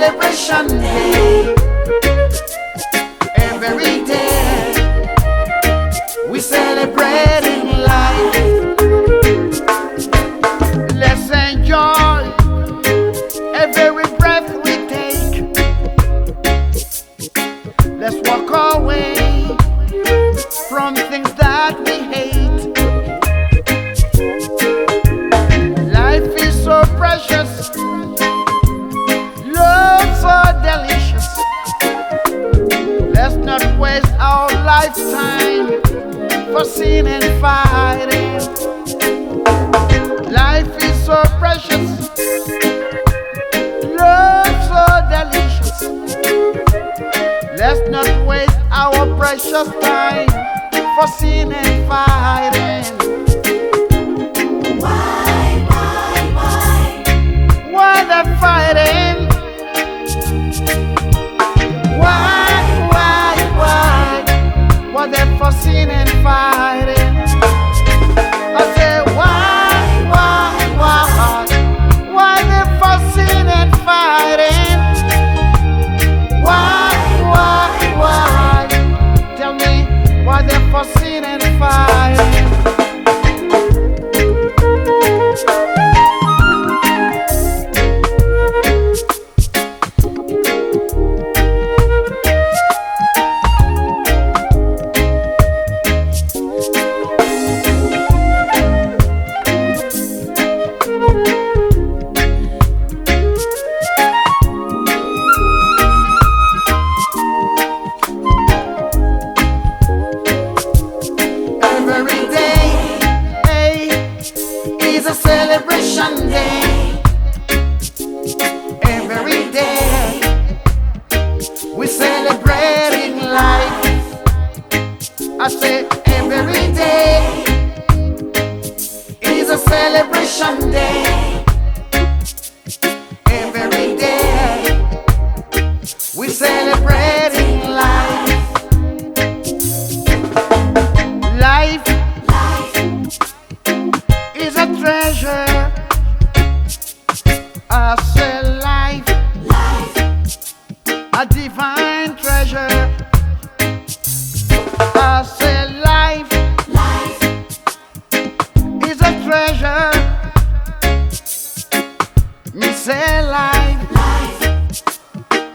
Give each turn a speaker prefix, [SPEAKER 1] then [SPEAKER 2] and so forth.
[SPEAKER 1] celebration day. Every day we celebrating life. Let's enjoy every breath we take. Let's walk away from things that we hate. Lifetime for sin and fighting. Life is so precious, love so delicious. Let's not waste our precious time for sin and fighting. Celebrating life. Life is a treasure. I say life,
[SPEAKER 2] life,
[SPEAKER 1] a divine treasure. I say life
[SPEAKER 2] life,
[SPEAKER 1] is a treasure. Me say life,
[SPEAKER 2] life,